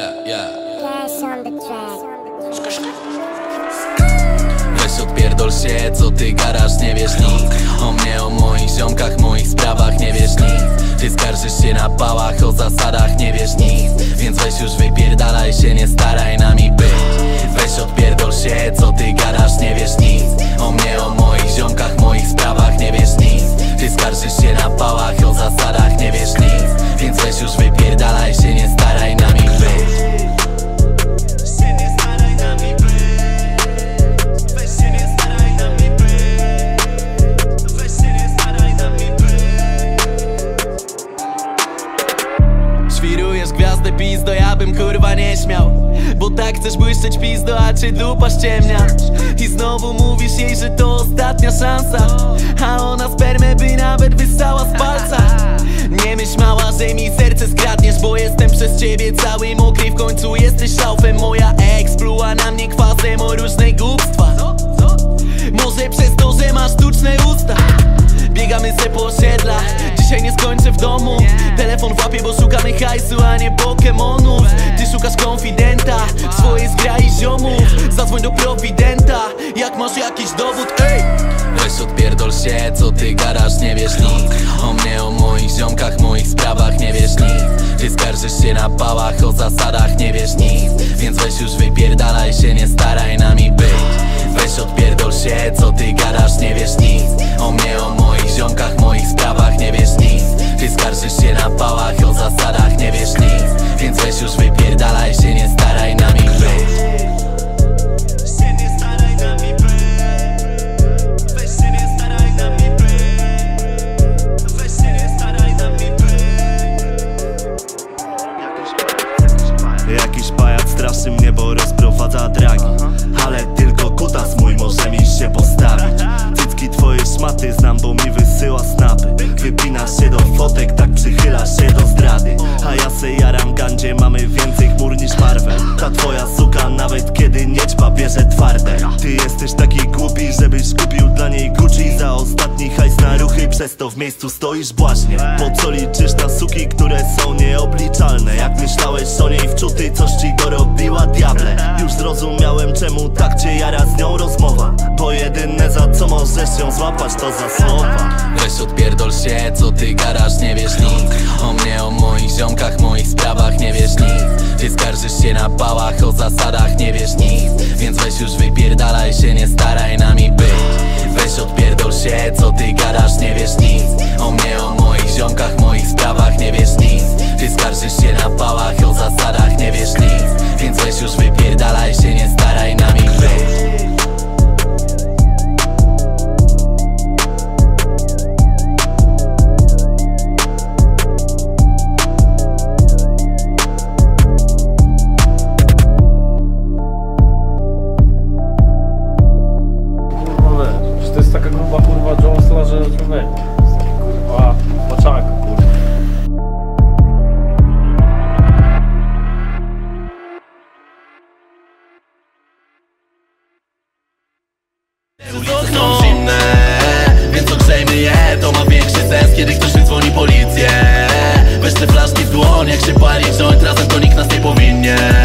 Yeah, yeah. Flash. Weź odpierdol się, co ty garaż, nie wiesz nic O mnie, o moich ziomkach, moich Gwiazdę pizdo, ja bym kurwa nie śmiał. Bo tak chcesz błyszczeć pizdo, a cię dupa ściemnia? I znowu mówisz jej, że to ostatnia szansa. A ona spermę by nawet wystała z palca. Nie myśl mała, że mi serce skradniesz Bo jestem przez ciebie cały mokry W końcu jesteś szlaufem Moja ex pluła na mnie kwasem o różne głupstwa. Może przez to, że masz sztuczne usta. Biegamy se po osiedlach. Dzisiaj nie skończę w domu W łapie, bo szukamy hajsu, a nie pokemonów Ty szukasz konfidenta Swoje zgrai ziomów. Zadzwoń do prowidenta Jak masz jakiś dowód, ej! Weź odpierdol się, co ty garaż, nie wiesz nic. O mnie, o moich ziomkach, moich sprawach, nie wiesz nic. Ty skarżysz się na pałach, o zasadach, nie wiesz nic. Więc weź już wypierdalaj się, nie staraj nami być. Weź odpierdol się, co ty gadasz, nie wiesz nic Się na pałach, o zasadach, nie wiesz nic. Więc weź już wypierdalaj się, nie staraj nami być. Się nie staraj nami być. Weź się nie staraj nami być. Weź się nie staraj nami być. Jakiś pajac straszy mnie, bo rozprowadza dragi jaram gandzie, mamy więcej chmur niż Marvel Ta twoja suka nawet kiedy nie ćpa bierze twarde. Ty jesteś taki głupi, żebyś kupił dla niej Gucci. Za ostatni hajs na ruchy, przez to w miejscu stoisz błaśnie Po co liczysz na suki, które są nieobliczalne? Jak myślałeś o niej wczuty, coś ci dorobiła diable. Już zrozumiałem czemu tak cię jara z nią rozmowa. Bo jedyne za możesz ją złapać to za słowa. Weź odpierdol się, co ty garaż, nie wiesz nic. O mnie, o moich ziomkach, moich sprawach, nie wiesz nic. Ty skarżysz się na pałach, o zasadach, nie wiesz nic. Więc weź już wypierdalaj się, nie staraj nami być. Weź odpierdol się, co ty garaż, nie wiesz nic. O mnie, o moich ziomkach, moich sprawach, nie wiesz nic. Ty skarżysz się na pałach, o zasadach, nie wy. Kurwa, poczak, są zimne, więc ogrzejmy je. To ma większy sens, kiedy ktoś mi policję. Weź te flaszki w dłoń, jak się pali joint Razem to nikt nas nie powinien.